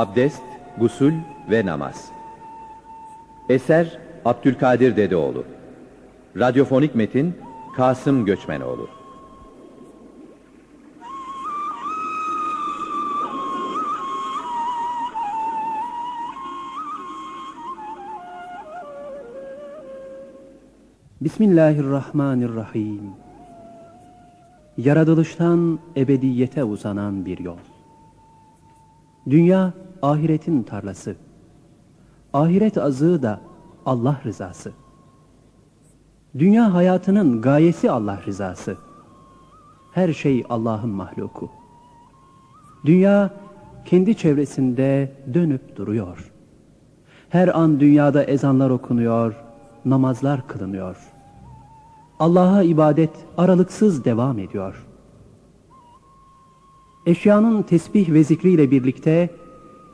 Abdest, gusül ve namaz. Eser Abdülkadir Dedeoğlu. Radyofonik metin Kasım Göçmenoğlu. Bismillahirrahmanirrahim. Yaratılıştan ebediyete uzanan bir yol. Dünya ahiretin tarlası. Ahiret azığı da Allah rızası. Dünya hayatının gayesi Allah rızası. Her şey Allah'ın mahluku. Dünya kendi çevresinde dönüp duruyor. Her an dünyada ezanlar okunuyor, namazlar kılınıyor. Allah'a ibadet aralıksız devam ediyor. Eşyanın tesbih ve zikriyle birlikte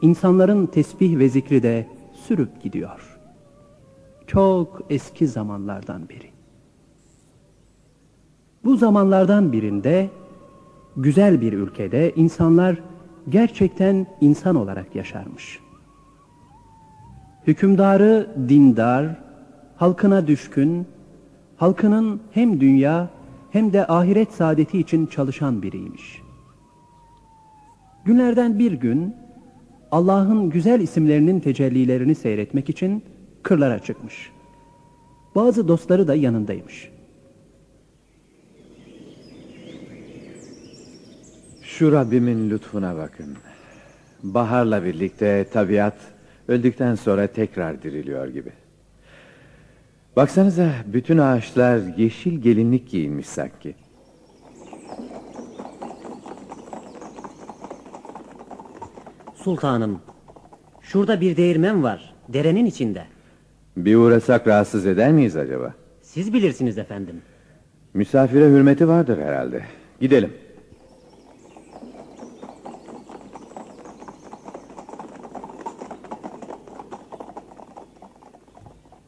insanların tesbih ve zikri de sürüp gidiyor. Çok eski zamanlardan beri. Bu zamanlardan birinde güzel bir ülkede insanlar gerçekten insan olarak yaşarmış. Hükümdarı dindar, halkına düşkün, halkının hem dünya hem de ahiret saadeti için çalışan biriymiş. Günlerden bir gün Allah'ın güzel isimlerinin tecellilerini seyretmek için kırlara çıkmış. Bazı dostları da yanındaymış. Şu Rabbimin lütfuna bakın. Baharla birlikte tabiat öldükten sonra tekrar diriliyor gibi. Baksanıza bütün ağaçlar yeşil gelinlik giyinmiş sanki. Sultanım, şurada bir değirmen var, derenin içinde. Bir uğrasak rahatsız eder miyiz acaba? Siz bilirsiniz efendim. Misafire hürmeti vardır herhalde. Gidelim.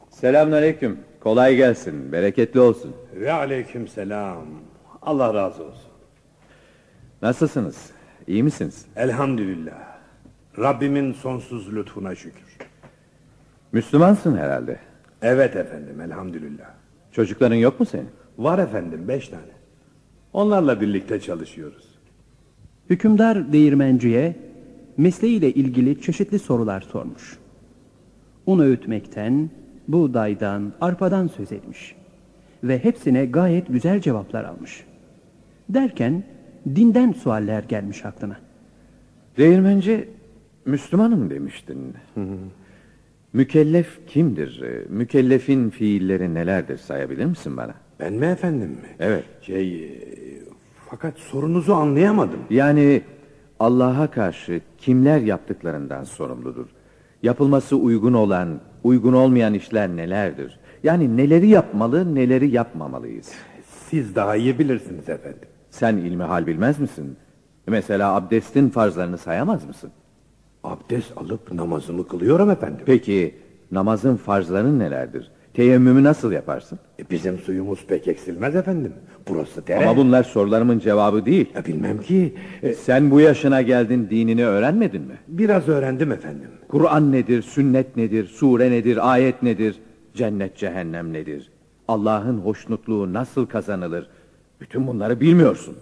Selamünaleyküm. Kolay gelsin. Bereketli olsun. Ve aleyküm selam. Allah razı olsun. Nasılsınız? İyi misiniz? Elhamdülillah. Rabbimin sonsuz lütfuna şükür. Müslümansın herhalde. Evet efendim elhamdülillah. Çocukların yok mu senin? Var efendim beş tane. Onlarla birlikte çalışıyoruz. Hükümdar değirmenciye mesleğiyle ilgili çeşitli sorular sormuş. Un öğütmekten, buğdaydan, arpadan söz etmiş. Ve hepsine gayet güzel cevaplar almış. Derken dinden sualler gelmiş aklına. Değirmenci Müslümanım demiştin. Mükellef kimdir? Mükellefin fiilleri nelerdir sayabilir misin bana? Ben mi efendim mi? Evet. Şey e, fakat sorunuzu anlayamadım. Yani Allah'a karşı kimler yaptıklarından sorumludur? Yapılması uygun olan, uygun olmayan işler nelerdir? Yani neleri yapmalı, neleri yapmamalıyız? Siz daha iyi bilirsiniz efendim. Sen ilmi hal bilmez misin? Mesela abdestin farzlarını sayamaz mısın? Abdest alıp namazımı kılıyorum efendim. Peki namazın farzları nelerdir? Teyemmümü nasıl yaparsın? E, bizim suyumuz pek eksilmez efendim. Burası dere. Ama bunlar sorularımın cevabı değil. Ya, bilmem ki. E, Sen bu yaşına geldin dinini öğrenmedin mi? biraz öğrendim efendim. Kur'an nedir, sünnet nedir, sure nedir, ayet nedir, cennet cehennem nedir? Allah'ın hoşnutluğu nasıl kazanılır? Bütün bunları bilmiyorsun.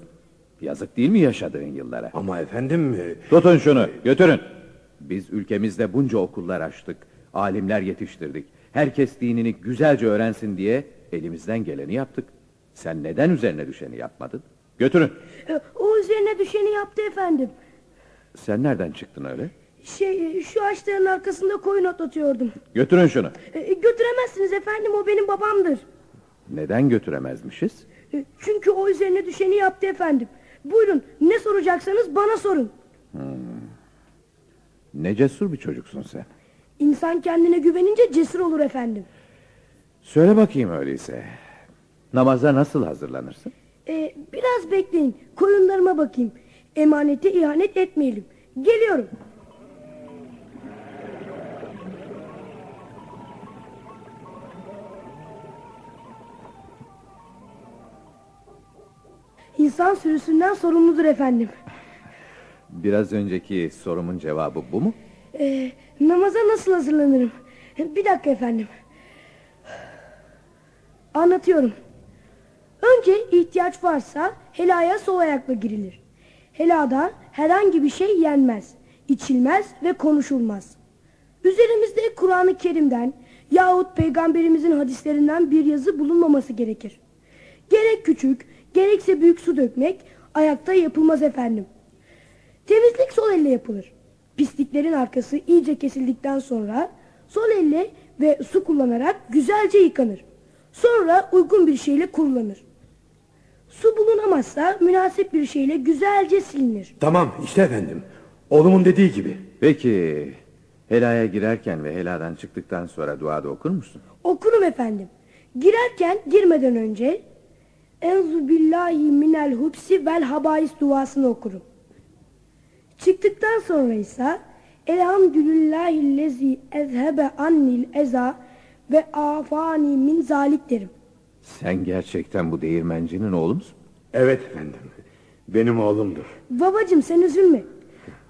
Yazık değil mi yaşadığın yıllara? Ama efendim e, Tutun şunu, götürün. Biz ülkemizde bunca okullar açtık, alimler yetiştirdik. Herkes dinini güzelce öğrensin diye elimizden geleni yaptık. Sen neden üzerine düşeni yapmadın? Götürün. E, O üzerine düşeni yaptı efendim. Sen nereden çıktın öyle? Şey şu ağaçların arkasında koyun otlatıyordum. Götürün şunu. E, Götüremezsiniz efendim o benim babamdır. Neden götüremezmişiz? E, Çünkü o üzerine düşeni yaptı efendim. Buyurun ne soracaksanız bana sorun. Ne cesur bir çocuksun sen. İnsan kendine güvenince cesur olur efendim. Söyle bakayım öyleyse. Namaza nasıl hazırlanırsın? E, biraz bekleyin koyunlarıma bakayım. Emanete ihanet etmeyelim. Geliyorum. İnsan sürüsünden sorumludur efendim. Biraz önceki sorumun cevabı bu mu? Ee, namaza nasıl hazırlanırım? Bir dakika efendim. Anlatıyorum. Önce ihtiyaç varsa helaya sol ayakla girilir. Helada herhangi bir şey yenmez, içilmez ve konuşulmaz. Üzerimizde Kur'an-ı Kerim'den yahut peygamberimizin hadislerinden bir yazı bulunmaması gerekir. Gerek küçük, gerekse büyük su dökmek ayakta yapılmaz efendim. Temizlik sol elle yapılır. Pisliklerin arkası iyice kesildikten sonra sol elle ve su kullanarak güzelce yıkanır. Sonra uygun bir şeyle kurulanır. Su bulunamazsa münasip bir şeyle güzelce silinir. Tamam işte efendim. Oğlumun dediği gibi. Peki helaya girerken ve heladan çıktıktan sonra duada okur musun? Okurum efendim. Girerken girmeden önce Enzu billahi minel hupsi vel habais duasını okurum. Çıktıktan sonra ise Elhamdülillahillezi ezhebe annil eza ve afani min zalik derim. Sen gerçekten bu değirmencinin oğlu musun? Evet efendim. Benim oğlumdur. Babacım sen üzülme.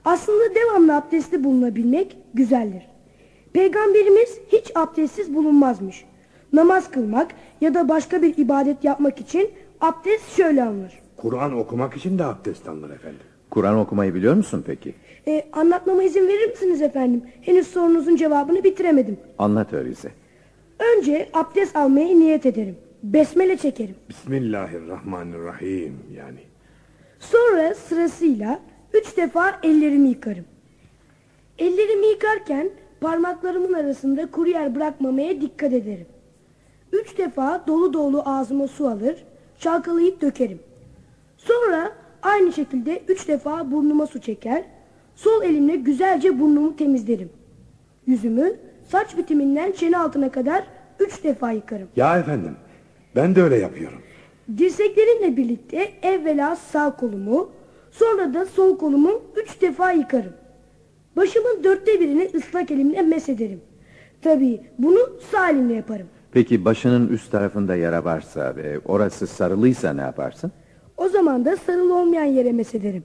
Aslında devamlı abdestli bulunabilmek güzeldir. Peygamberimiz hiç abdestsiz bulunmazmış. Namaz kılmak ya da başka bir ibadet yapmak için abdest şöyle alınır. Kur'an okumak için de abdest alınır efendim. Kur'an okumayı biliyor musun peki? E, anlatmama izin verir misiniz efendim? Henüz sorunuzun cevabını bitiremedim. Anlat öyleyse. Önce abdest almaya niyet ederim. Besmele çekerim. Bismillahirrahmanirrahim yani. Sonra sırasıyla üç defa ellerimi yıkarım. Ellerimi yıkarken parmaklarımın arasında kuru yer bırakmamaya dikkat ederim. Üç defa dolu dolu ağzıma su alır, çalkalayıp dökerim. Sonra aynı şekilde üç defa burnuma su çeker, sol elimle güzelce burnumu temizlerim. Yüzümü saç bitiminden çene altına kadar üç defa yıkarım. Ya efendim. Ben de öyle yapıyorum. Dirseklerimle birlikte evvela sağ kolumu, sonra da sol kolumu üç defa yıkarım. Başımın dörtte birini ıslak elimle mesederim. Tabii bunu sağ elimle yaparım. Peki başının üst tarafında yara varsa ve orası sarılıysa ne yaparsın? O zaman da sarılı olmayan yere mesederim.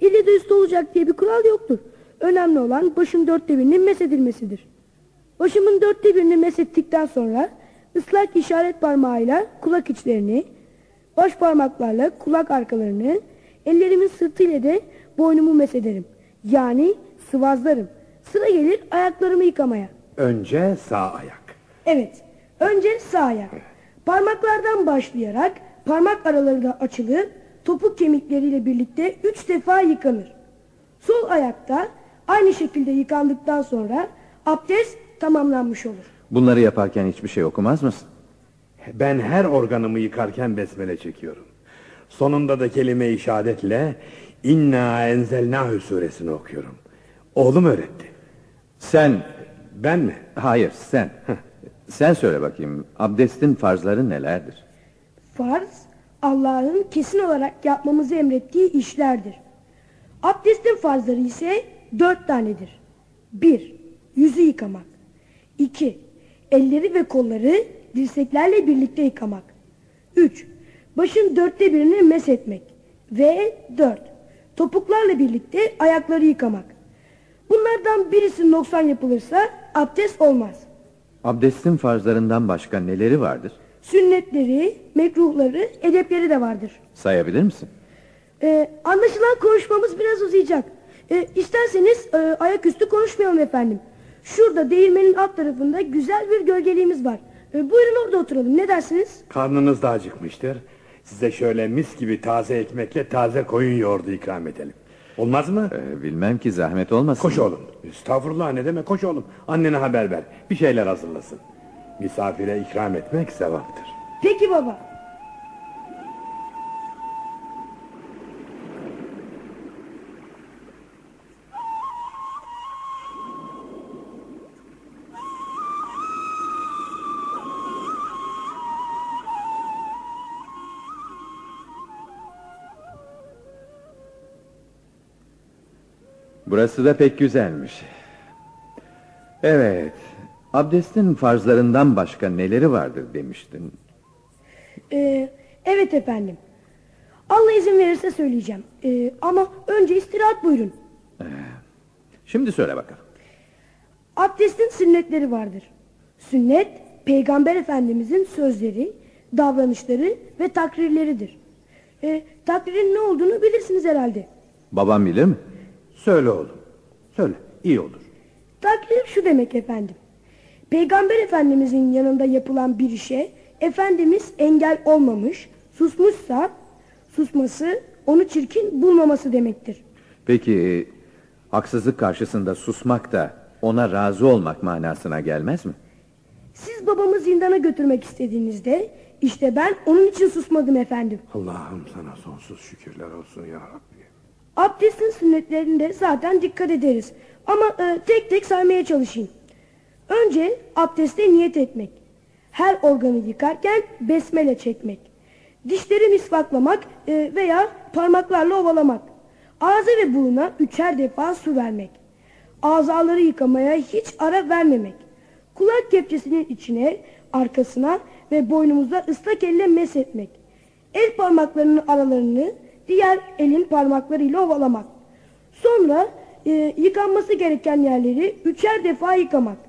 İlle de üstü olacak diye bir kural yoktur. Önemli olan başın dörtte birinin mesedilmesidir. Başımın dörtte birini mesettikten sonra ıslak işaret parmağıyla kulak içlerini, baş parmaklarla kulak arkalarını, ellerimin sırtıyla de boynumu mesederim. Yani sıvazlarım. Sıra gelir ayaklarımı yıkamaya. Önce sağ ayak. Evet, önce sağ ayak. Parmaklardan başlayarak parmak araları da açılıp topuk kemikleriyle birlikte üç defa yıkanır. Sol ayakta aynı şekilde yıkandıktan sonra abdest tamamlanmış olur. Bunları yaparken hiçbir şey okumaz mısın? Ben her organımı yıkarken besmele çekiyorum. Sonunda da kelime-i şehadetle İnna enzelnahü suresini okuyorum. Oğlum öğretti. Sen, Ben mi? hayır sen. sen söyle bakayım abdestin farzları nelerdir? Farz, Allah'ın kesin olarak yapmamızı emrettiği işlerdir. Abdestin farzları ise dört tanedir. Bir, yüzü yıkamak. İki, elleri ve kolları dirseklerle birlikte yıkamak. Üç, başın dörtte birini meshetmek. Ve dört, topuklarla birlikte ayakları yıkamak. Bunlardan birisi noksan yapılırsa abdest olmaz. Abdestin farzlarından başka neleri vardır? Sünnetleri, mekruhları, edepleri de vardır. Sayabilir misin? Ee, anlaşılan konuşmamız biraz uzayacak. Ee, isterseniz e, ayaküstü konuşmayalım efendim. Şurada değirmenin alt tarafında güzel bir gölgeliğimiz var. Ee, buyurun orada oturalım ne dersiniz? Karnınız da acıkmıştır. Size şöyle mis gibi taze ekmekle taze koyun yoğurdu ikram edelim. Olmaz mı? Ee, bilmem ki zahmet olmasın. Koş oğlum. Estağfurullah ne demek koş oğlum. Annene haber ver. Bir şeyler hazırlasın. Misafire ikram etmek sevaptır. Peki baba. Burası da pek güzelmiş. Evet. Abdestin farzlarından başka neleri vardır demiştin. Ee, evet efendim. Allah izin verirse söyleyeceğim. Ee, ama önce istirahat buyurun. Şimdi söyle bakalım. Abdestin sünnetleri vardır. Sünnet, Peygamber Efendimizin sözleri, davranışları ve takrirleridir. E, takririn ne olduğunu bilirsiniz herhalde. Babam bilir mi? Söyle oğlum. Söyle. iyi olur. Takrir şu demek efendim. Peygamber Efendimizin yanında yapılan bir işe Efendimiz engel olmamış, susmuşsa susması onu çirkin bulmaması demektir. Peki haksızlık karşısında susmak da ona razı olmak manasına gelmez mi? Siz babamı zindana götürmek istediğinizde işte ben onun için susmadım efendim. Allah'ım sana sonsuz şükürler olsun ya Rabbi. Abdestin sünnetlerinde zaten dikkat ederiz. Ama e, tek tek saymaya çalışayım. Önce abdeste niyet etmek. Her organı yıkarken besmele çekmek. Dişleri misvaklamak e, veya parmaklarla ovalamak. Ağza ve buruna üçer defa su vermek. Azaları yıkamaya hiç ara vermemek. Kulak kepçesinin içine, arkasına ve boynumuza ıslak elle meshetmek. El parmaklarının aralarını diğer elin parmaklarıyla ovalamak. Sonra e, yıkanması gereken yerleri üçer defa yıkamak.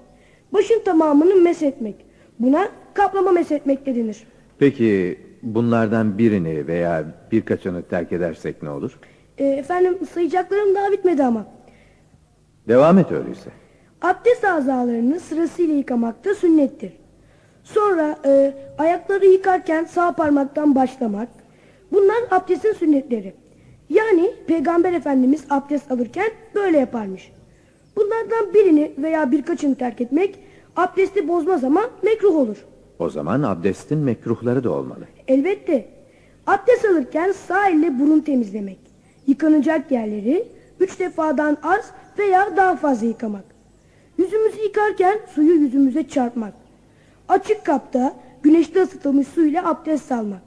Başın tamamını meshetmek. Buna kaplama meshetmek de denir. Peki bunlardan birini veya birkaçını terk edersek ne olur? E, efendim sayacaklarım daha bitmedi ama. Devam et öyleyse. Abdest azalarını sırasıyla yıkamak da sünnettir. Sonra e, ayakları yıkarken sağ parmaktan başlamak. Bunlar abdestin sünnetleri. Yani Peygamber Efendimiz abdest alırken böyle yaparmış. Bunlardan birini veya birkaçını terk etmek abdesti bozmaz ama mekruh olur. O zaman abdestin mekruhları da olmalı. Elbette. Abdest alırken sağ elle burun temizlemek. Yıkanacak yerleri üç defadan az veya daha fazla yıkamak. Yüzümüzü yıkarken suyu yüzümüze çarpmak. Açık kapta güneşte ısıtılmış su ile abdest almak.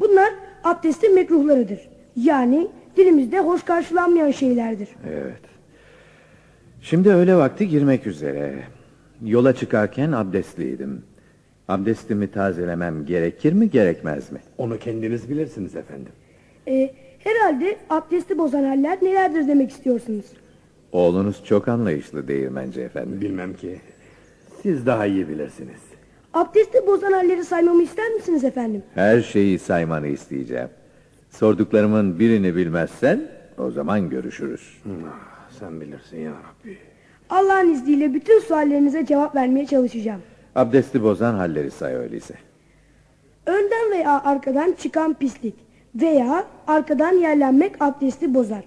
Bunlar abdestin mekruhlarıdır. Yani dilimizde hoş karşılanmayan şeylerdir. Evet. Şimdi öğle vakti girmek üzere. Yola çıkarken abdestliydim. Abdestimi tazelemem gerekir mi gerekmez mi? Onu kendiniz bilirsiniz efendim. Ee, herhalde abdesti bozan haller nelerdir demek istiyorsunuz. Oğlunuz çok anlayışlı değirmenci efendi. Bilmem ki. Siz daha iyi bilirsiniz. Abdesti bozan halleri saymamı ister misiniz efendim? Her şeyi saymanı isteyeceğim. Sorduklarımın birini bilmezsen o zaman görüşürüz. Ah, sen bilirsin ya Rabbi. Allah'ın izniyle bütün suallerinize cevap vermeye çalışacağım. Abdesti bozan halleri say öyleyse. Önden veya arkadan çıkan pislik veya arkadan yerlenmek abdesti bozar.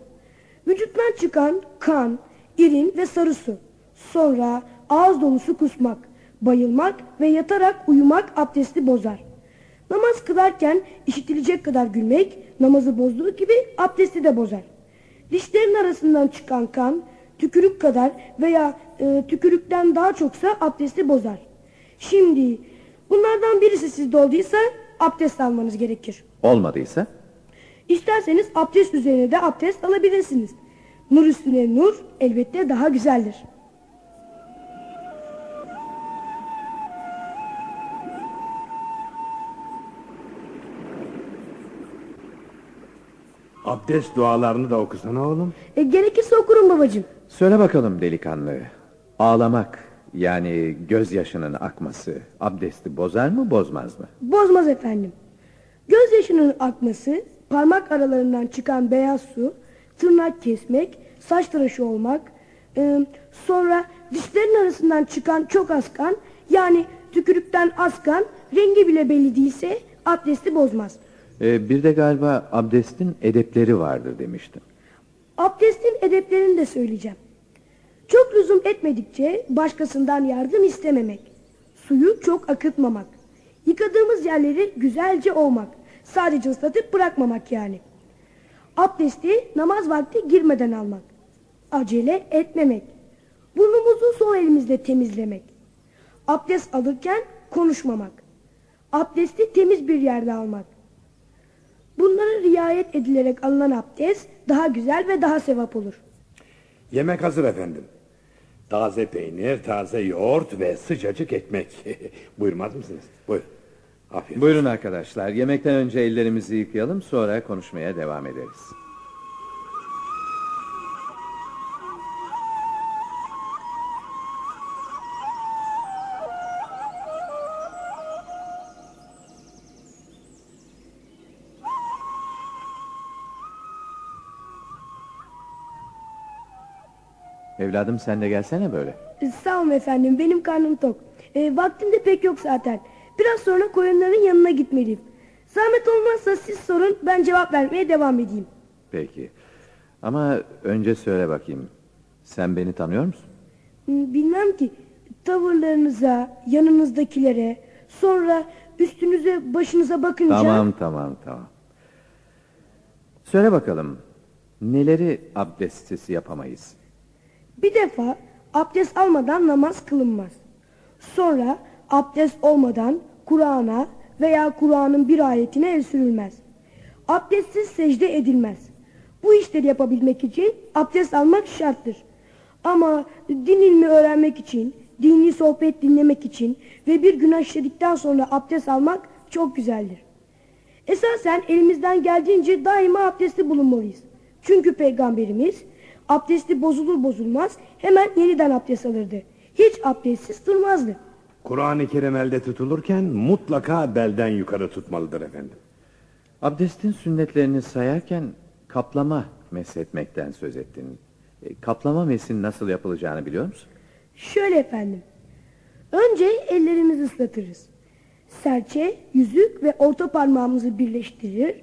Vücuttan çıkan kan, irin ve sarı su. Sonra ağız dolusu kusmak, bayılmak ve yatarak uyumak abdesti bozar. Namaz kılarken işitilecek kadar gülmek namazı bozduğu gibi abdesti de bozar. Dişlerin arasından çıkan kan tükürük kadar veya e, tükürükten daha çoksa abdesti bozar. Şimdi bunlardan birisi sizde olduysa abdest almanız gerekir. Olmadıysa İsterseniz abdest üzerine de abdest alabilirsiniz. Nur üstüne nur elbette daha güzeldir. Abdest dualarını da okusana oğlum. E, gerekirse okurum babacığım. söyle bakalım delikanlı. Ağlamak yani gözyaşının akması abdesti bozar mı bozmaz mı? Bozmaz efendim. Gözyaşının akması, parmak aralarından çıkan beyaz su, tırnak kesmek, saç tıraşı olmak, e, sonra dişlerin arasından çıkan çok az kan, yani tükürükten az kan, rengi bile belli değilse abdesti bozmaz. Ee, bir de galiba abdestin edepleri vardır demiştim. Abdestin edeplerini de söyleyeceğim. Çok lüzum etmedikçe başkasından yardım istememek. Suyu çok akıtmamak. Yıkadığımız yerleri güzelce ovmak. Sadece ıslatıp bırakmamak yani. Abdesti namaz vakti girmeden almak. Acele etmemek. Burnumuzu sol elimizle temizlemek. Abdest alırken konuşmamak. Abdesti temiz bir yerde almak. Bunlara riayet edilerek alınan abdest daha güzel ve daha sevap olur. Yemek hazır efendim. Taze peynir, taze yoğurt ve sıcacık ekmek. Buyurmaz mısınız? Buyur. Afiyet. Buyurun arkadaşlar yemekten önce ellerimizi yıkayalım sonra konuşmaya devam ederiz. Evladım sen de gelsene böyle. Sağ olun efendim benim karnım tok. E, vaktim de pek yok zaten. Biraz sonra koyunların yanına gitmeliyim. Zahmet olmazsa siz sorun ben cevap vermeye devam edeyim. Peki. Ama önce söyle bakayım. Sen beni tanıyor musun? Hmm, Bilmem ki tavırlarınıza, yanınızdakilere, sonra üstünüze, başınıza bakınca... Tamam tamam tamam. Söyle bakalım. Neleri abdestsiz yapamayız? Bir defa abdest almadan namaz kılınmaz. Sonra abdest olmadan Kur'an'a veya Kur'an'ın bir ayetine el sürülmez. Abdestsiz secde edilmez. Bu işleri yapabilmek için abdest almak şarttır. Ama din ilmi öğrenmek için, dini sohbet dinlemek için ve bir günah işledikten sonra abdest almak çok güzeldir. Esasen elimizden geldiğince daima abdestli bulunmalıyız. Çünkü peygamberimiz abdesti bozulur bozulmaz hemen yeniden abdest alırdı. Hiç abdestsiz durmazdı. Kur'an-ı Kerim elde tutulurken mutlaka belden yukarı tutmalıdır efendim. Abdestin sünnetlerini sayarken kaplama meshetmekten söz ettin. E, kaplama mesin nasıl yapılacağını biliyor musun? Şöyle efendim. Önce ellerimizi ıslatırız. Serçe, yüzük ve orta parmağımızı birleştirir.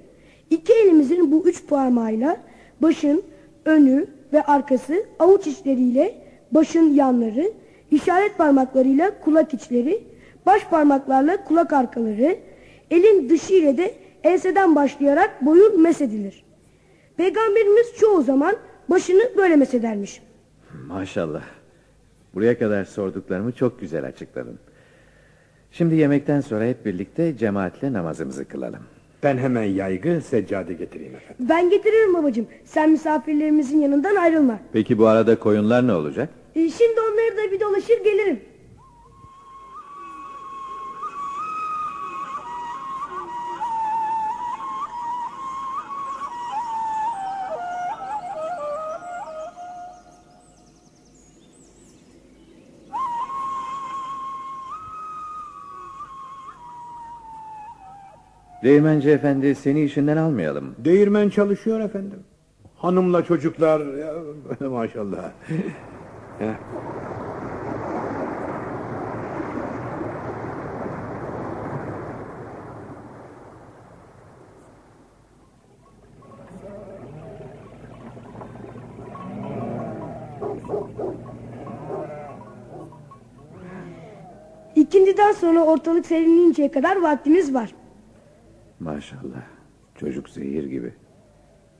İki elimizin bu üç parmağıyla başın önü ve arkası avuç içleriyle başın yanları, işaret parmaklarıyla kulak içleri, baş parmaklarla kulak arkaları, elin dışı ile de enseden başlayarak boyun mesedilir. Peygamberimiz çoğu zaman başını böyle mesedermiş. Maşallah. Buraya kadar sorduklarımı çok güzel açıkladın. Şimdi yemekten sonra hep birlikte cemaatle namazımızı kılalım. Ben hemen yaygı seccade getireyim efendim. Ben getiririm babacığım. Sen misafirlerimizin yanından ayrılma. Peki bu arada koyunlar ne olacak? Ee, şimdi onları da bir dolaşır gelirim. Değirmenci efendi seni işinden almayalım. Değirmen çalışıyor efendim. Hanımla çocuklar ya, maşallah. İkindiden sonra ortalık serinleyinceye kadar vaktimiz var. Maşallah. Çocuk zehir gibi.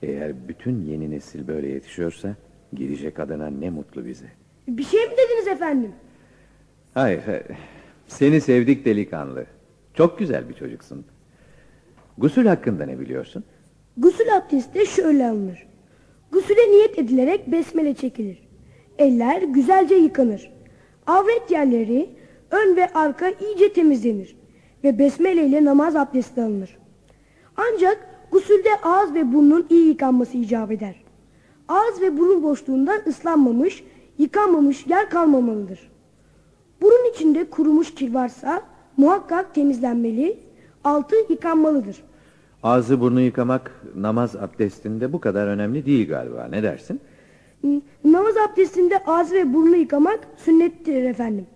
Eğer bütün yeni nesil böyle yetişiyorsa gelecek adına ne mutlu bize. Bir şey mi dediniz efendim? Hayır, hayır. Seni sevdik delikanlı. Çok güzel bir çocuksun. Gusül hakkında ne biliyorsun? Gusül abdesti de şöyle alınır. Gusüle niyet edilerek besmele çekilir. Eller güzelce yıkanır. Avret yerleri ön ve arka iyice temizlenir. Ve besmele ile namaz abdesti alınır. Ancak gusülde ağız ve burnun iyi yıkanması icap eder. Ağız ve burun boşluğunda ıslanmamış, yıkanmamış yer kalmamalıdır. Burun içinde kurumuş kir varsa muhakkak temizlenmeli, altı yıkanmalıdır. Ağzı burnu yıkamak namaz abdestinde bu kadar önemli değil galiba. Ne dersin? N- Namaz abdestinde ağız ve burnu yıkamak sünnettir efendim.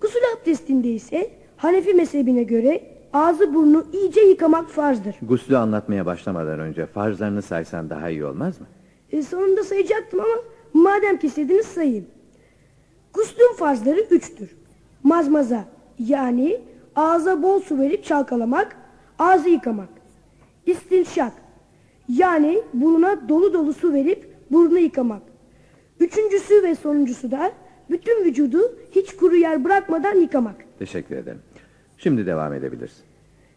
Gusül abdestinde ise Hanefi mezhebine göre ağzı burnu iyice yıkamak farzdır. Guslü anlatmaya başlamadan önce farzlarını saysan daha iyi olmaz mı? E, sonunda sayacaktım ama madem ki istediniz sayayım. Guslün farzları üçtür. Mazmaza yani ağza bol su verip çalkalamak, ağzı yıkamak. İstinşak yani burnuna dolu dolu su verip burnu yıkamak. Üçüncüsü ve sonuncusu da bütün vücudu hiç kuru yer bırakmadan yıkamak. Teşekkür ederim. Şimdi devam edebilirsin.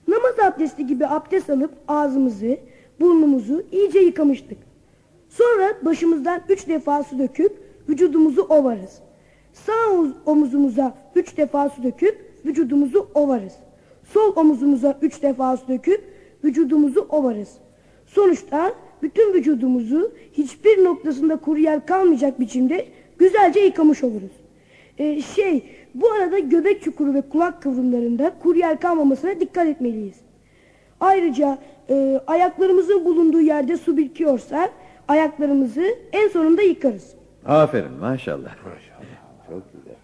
Namaz abdesti gibi abdest alıp ağzımızı, burnumuzu iyice yıkamıştık. Sonra başımızdan üç defa su döküp vücudumuzu ovarız. Sağ omuz- omuzumuza üç defa su döküp vücudumuzu ovarız. Sol omuzumuza üç defa su döküp vücudumuzu ovarız. Sonuçta bütün vücudumuzu hiçbir noktasında kuru yer kalmayacak biçimde güzelce yıkamış oluruz. Ee, şey, bu arada göbek çukuru ve kulak kıvrımlarında kuru yer kalmamasına dikkat etmeliyiz. Ayrıca e, ayaklarımızın bulunduğu yerde su birikiyorsa ayaklarımızı en sonunda yıkarız. Aferin maşallah. Çok güzel.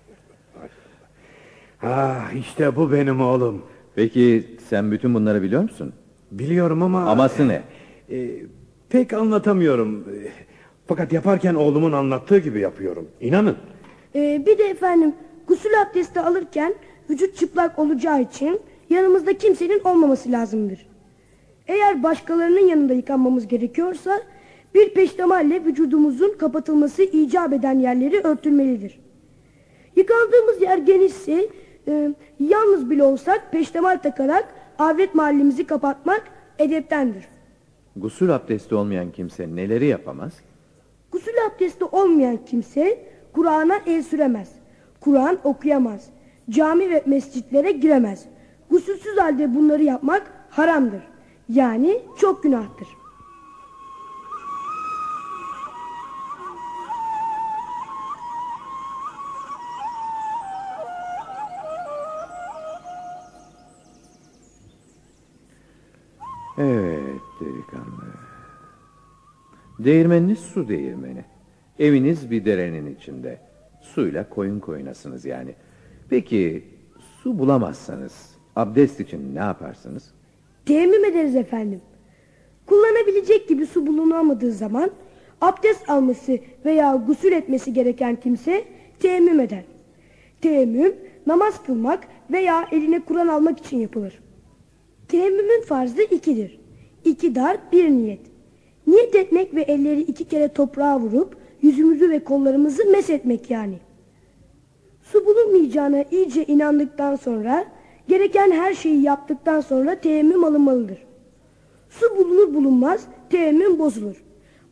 Ah işte bu benim oğlum. Peki sen bütün bunları biliyor musun? Biliyorum ama... Aması ne? e, pek anlatamıyorum. E, Fakat yaparken oğlumun anlattığı gibi yapıyorum. İnanın. Ee, bir de efendim gusül abdesti alırken vücut çıplak olacağı için yanımızda kimsenin olmaması lazımdır. Eğer başkalarının yanında yıkanmamız gerekiyorsa bir peştemalle vücudumuzun kapatılması icap eden yerleri örtülmelidir. Yıkandığımız yer genişse e, yalnız bile olsak peştemal takarak avret mahallimizi kapatmak edeptendir. Gusül abdesti olmayan kimse neleri yapamaz? Gusül abdesti olmayan kimse Kur'an'a el süremez. Kur'an okuyamaz. Cami ve mescitlere giremez. Gusülsüz halde bunları yapmak haramdır. Yani çok günahtır. Evet delikanlı. Değirmeniniz su değirmeni. Eviniz bir derenin içinde. Suyla koyun koyunasınız yani. Peki su bulamazsanız abdest için ne yaparsınız? Teyemmüm ederiz efendim. Kullanabilecek gibi su bulunamadığı zaman abdest alması veya gusül etmesi gereken kimse teyemmüm eder. Teyemmüm namaz kılmak veya eline Kur'an almak için yapılır. Teyemmümün farzı ikidir. İki dar bir niyet. Niyet etmek ve elleri iki kere toprağa vurup yüzümüzü ve kollarımızı meshetmek yani. Su bulunmayacağına iyice inandıktan sonra gereken her şeyi yaptıktan sonra teyemmüm alınmalıdır. Su bulunur bulunmaz teyemmüm bozulur.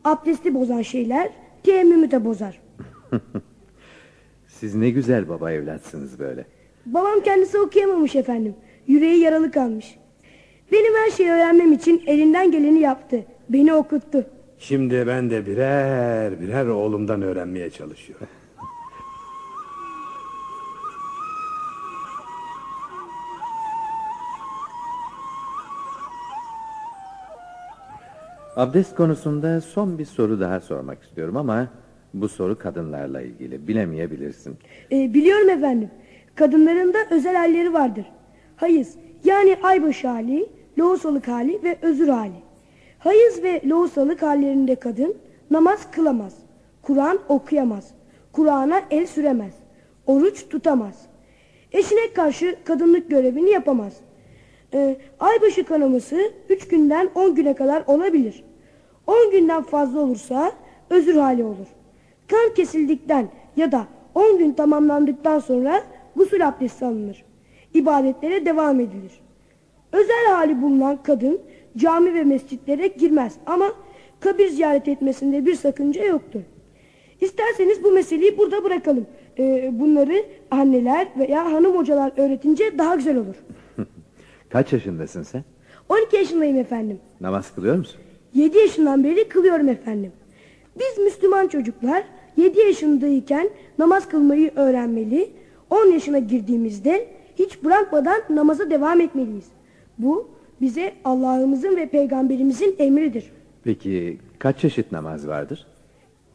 Abdesti bozan şeyler teyemmümü de bozar. Siz ne güzel baba evlatsınız böyle. Babam kendisi okuyamamış efendim. Yüreği yaralı kalmış. Benim her şeyi öğrenmem için elinden geleni yaptı. Beni okuttu. Şimdi ben de birer birer oğlumdan öğrenmeye çalışıyorum. Abdest konusunda son bir soru daha sormak istiyorum ama bu soru kadınlarla ilgili. Bilemeyebilirsin. Ee, biliyorum efendim. Kadınların da özel halleri vardır. Hayız yani aybaşı hali, lohusalık hali ve özür hali. Hayız ve lohusalık hallerinde kadın namaz kılamaz. Kur'an okuyamaz. Kur'an'a el süremez. Oruç tutamaz. Eşine karşı kadınlık görevini yapamaz. Ee, aybaşı kanaması 3 günden 10 güne kadar olabilir. 10 günden fazla olursa özür hali olur. Kan kesildikten ya da 10 gün tamamlandıktan sonra gusül abdesti alınır. İbadetlere devam edilir. Özel hali bulunan kadın cami ve mescitlere girmez ama kabir ziyaret etmesinde bir sakınca yoktur. İsterseniz bu meseleyi burada bırakalım. Ee, bunları anneler veya hanım hocalar öğretince daha güzel olur. Kaç yaşındasın sen? 12 yaşındayım efendim. Namaz kılıyor musun? 7 yaşından beri kılıyorum efendim. Biz Müslüman çocuklar 7 yaşındayken namaz kılmayı öğrenmeli, 10 yaşına girdiğimizde hiç bırakmadan namaza devam etmeliyiz. Bu bize Allah'ımızın ve peygamberimizin emridir. Peki kaç çeşit namaz vardır?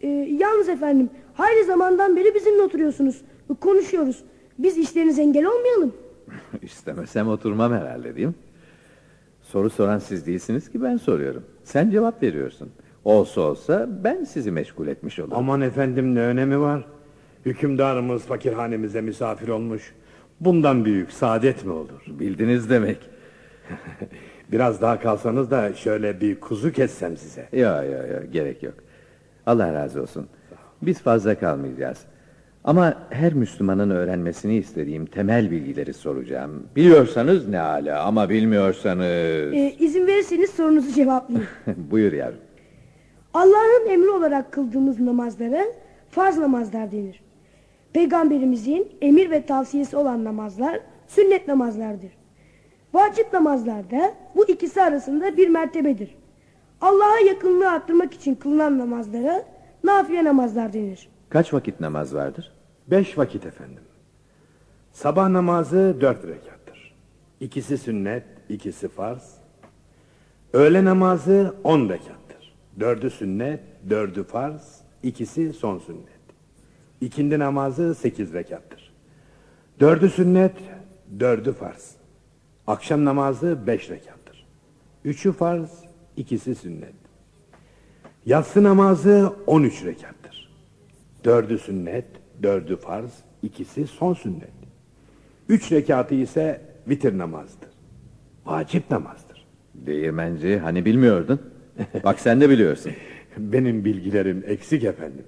Ee, yalnız efendim hayli zamandan beri bizimle oturuyorsunuz, konuşuyoruz. Biz işlerinize engel olmayalım. İstemesem oturmam herhalde değil mi? Soru soran siz değilsiniz ki ben soruyorum. Sen cevap veriyorsun. Olsa olsa ben sizi meşgul etmiş olurum. Aman efendim ne önemi var? Hükümdarımız fakirhanemize misafir olmuş. Bundan büyük saadet mi olur? Bildiniz demek. Biraz daha kalsanız da şöyle bir kuzu kessem size. Ya ya ya gerek yok. Allah razı olsun. Biz fazla kalmayacağız. Ama her Müslümanın öğrenmesini istediğim temel bilgileri soracağım. Biliyorsanız ne ala ama bilmiyorsanız... Ee, izin verirseniz sorunuzu cevaplayayım. Buyur yavrum. Allah'ın emri olarak kıldığımız namazlara farz namazlar denir. Peygamberimizin emir ve tavsiyesi olan namazlar sünnet namazlardır. Vacip namazlar da bu ikisi arasında bir mertebedir. Allah'a yakınlığı arttırmak için kılınan namazlara nafile namazlar denir. Kaç vakit namaz vardır? Beş vakit efendim. Sabah namazı dört rekattır. İkisi sünnet, ikisi farz. Öğle namazı on rekattır. Dördü sünnet, dördü farz, ikisi son sünnet. İkindi namazı sekiz rekattır. Dördü sünnet, dördü farz. Akşam namazı beş rekattır. Üçü farz, ikisi sünnet. Yatsı namazı on üç rekattır. Dördü sünnet, dördü farz, ikisi son sünnet. Üç rekatı ise vitir namazdır. Vacip namazdır. Değirmenci hani bilmiyordun? Bak sen de biliyorsun. Benim bilgilerim eksik efendim.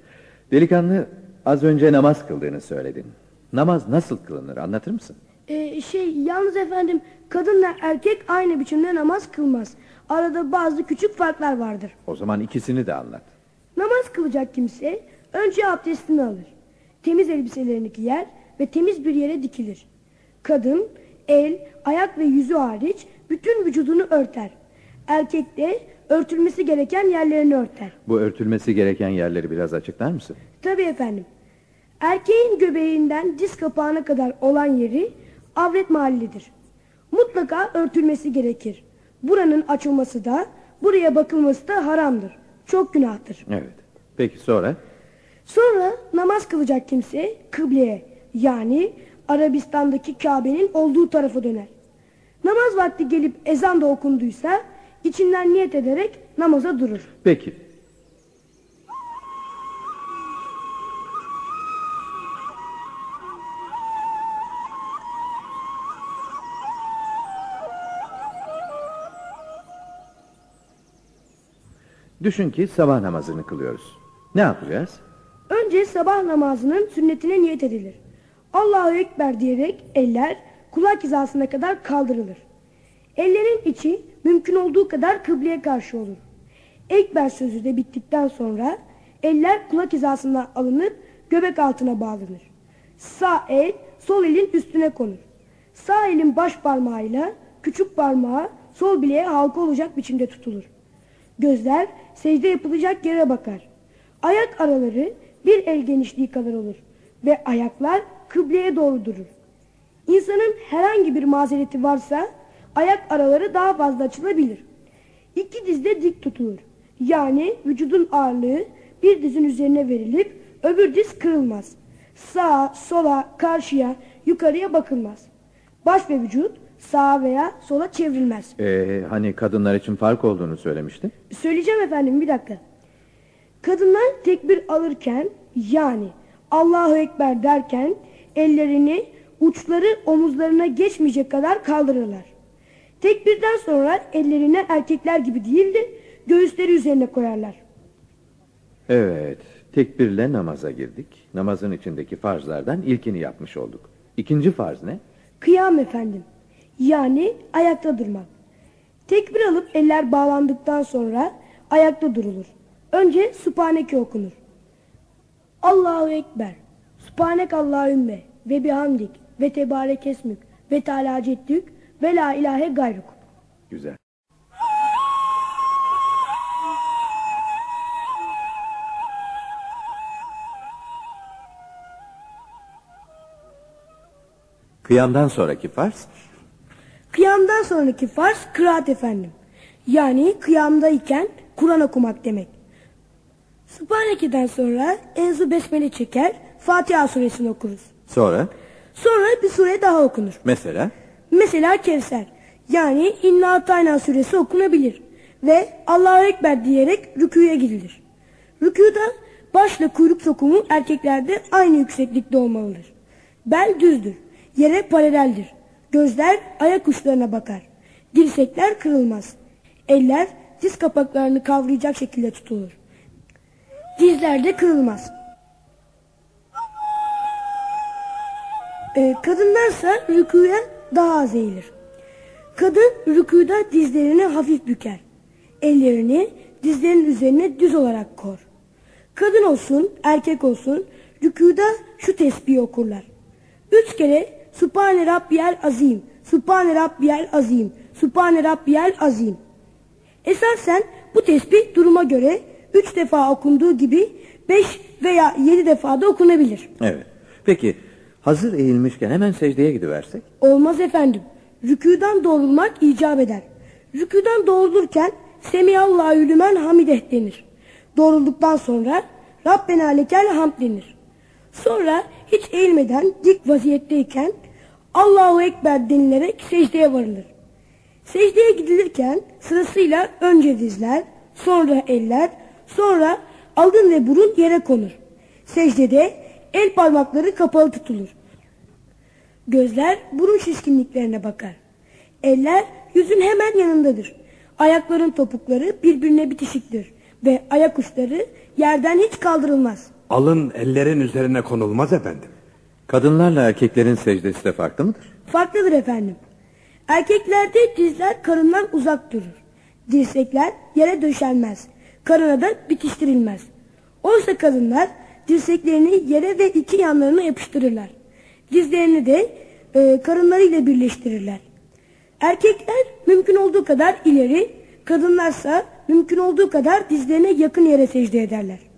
Delikanlı az önce namaz kıldığını söyledin. Namaz nasıl kılınır anlatır mısın? Ee, şey yalnız efendim kadınla erkek aynı biçimde namaz kılmaz. Arada bazı küçük farklar vardır. O zaman ikisini de anlat. Namaz kılacak kimse önce abdestini alır. Temiz elbiselerini giyer ve temiz bir yere dikilir. Kadın el, ayak ve yüzü hariç bütün vücudunu örter. Erkek de örtülmesi gereken yerlerini örter. Bu örtülmesi gereken yerleri biraz açıklar mısın? Tabii efendim. Erkeğin göbeğinden diz kapağına kadar olan yeri avret mahallidir. Mutlaka örtülmesi gerekir. Buranın açılması da buraya bakılması da haramdır. Çok günahtır. Evet. Peki sonra? Sonra namaz kılacak kimse kıbleye yani Arabistan'daki Kabe'nin olduğu tarafa döner. Namaz vakti gelip ezan da okunduysa içinden niyet ederek namaza durur. Peki. Düşün ki sabah namazını kılıyoruz. Ne yapacağız? Önce sabah namazının sünnetine niyet edilir. Allahu Ekber diyerek eller kulak hizasına kadar kaldırılır. Ellerin içi mümkün olduğu kadar kıbleye karşı olur. Ekber sözü de bittikten sonra eller kulak hizasına alınıp göbek altına bağlanır. Sağ el sol elin üstüne konur. Sağ elin baş parmağıyla küçük parmağı sol bileğe halka olacak biçimde tutulur. Gözler secde yapılacak yere bakar. Ayak araları bir el genişliği kadar olur ve ayaklar kıbleye doğru durur. İnsanın herhangi bir mazereti varsa ayak araları daha fazla açılabilir. İki diz de dik tutulur. Yani vücudun ağırlığı bir dizin üzerine verilip öbür diz kırılmaz. Sağa, sola, karşıya, yukarıya bakılmaz. Baş ve vücut sağa veya sola çevrilmez. Ee, hani kadınlar için fark olduğunu söylemiştin. Söyleyeceğim efendim bir dakika. Kadınlar tekbir alırken yani Allahu Ekber derken ellerini uçları omuzlarına geçmeyecek kadar kaldırırlar. Tekbirden sonra ellerini erkekler gibi değil de göğüsleri üzerine koyarlar. Evet, tekbirle namaza girdik. Namazın içindeki farzlardan ilkini yapmış olduk. İkinci farz ne? Kıyam efendim. Yani ayakta durmak. Tekbir alıp eller bağlandıktan sonra ayakta durulur. Önce Sübhaneke okunur. Allahu Ekber. Sübhanek Allahümme ve bihamdik ve tebarek esmük ve teala ceddük ve la ilahe gayruk. Güzel. Kıyamdan sonraki farz? Kıyamdan sonraki farz kıraat efendim. Yani kıyamdayken Kur'an okumak demek. Sübhaneke'den sonra Enzu Besmele çeker, Fatiha suresini okuruz. Sonra? Sonra bir sure daha okunur. Mesela? Mesela Kevser. Yani İnna Atayna suresi okunabilir. Ve Allahu Ekber diyerek rüküye gidilir. Rüküda başla kuyruk sokumu erkeklerde aynı yükseklikte olmalıdır. Bel düzdür. Yere paraleldir. Gözler ayak uçlarına bakar. Dirsekler kırılmaz. Eller diz kapaklarını kavrayacak şekilde tutulur. Dizler de kırılmaz. Ee, kadınlarsa rüküye daha az eğilir. Kadın rüküda dizlerini hafif büker. Ellerini dizlerin üzerine düz olarak kor. Kadın olsun, erkek olsun rüküda şu tesbihi okurlar. Üç kere Sübhane Rabbiyel Azim, Sübhane Rabbiyel Azim, Sübhane Rabbiyel Azim. Esasen bu tesbih duruma göre üç defa okunduğu gibi beş veya yedi defa da okunabilir. Evet. Peki hazır eğilmişken hemen secdeye gidiversek? Olmaz efendim. Rüküden doğrulmak icap eder. Rüküden doğrulurken Semiyallahu lümen hamideh denir. Doğrulduktan sonra Rabbena lekel hamd denir. Sonra hiç eğilmeden dik vaziyetteyken Allahu Ekber denilerek secdeye varılır. Secdeye gidilirken sırasıyla önce dizler, sonra eller, sonra alın ve burun yere konur. Secdede el parmakları kapalı tutulur. Gözler burun şişkinliklerine bakar. Eller yüzün hemen yanındadır. Ayakların topukları birbirine bitişiktir ve ayak uçları yerden hiç kaldırılmaz. Alın ellerin üzerine konulmaz efendim. Kadınlarla erkeklerin secdesi de farklı mıdır? Farklıdır efendim. Erkeklerde dizler karından uzak durur. Dirsekler yere döşenmez. Karına da bitiştirilmez. Oysa kadınlar dirseklerini yere ve iki yanlarına yapıştırırlar. Dizlerini de e, karınlarıyla birleştirirler. Erkekler mümkün olduğu kadar ileri, kadınlarsa mümkün olduğu kadar dizlerine yakın yere secde ederler.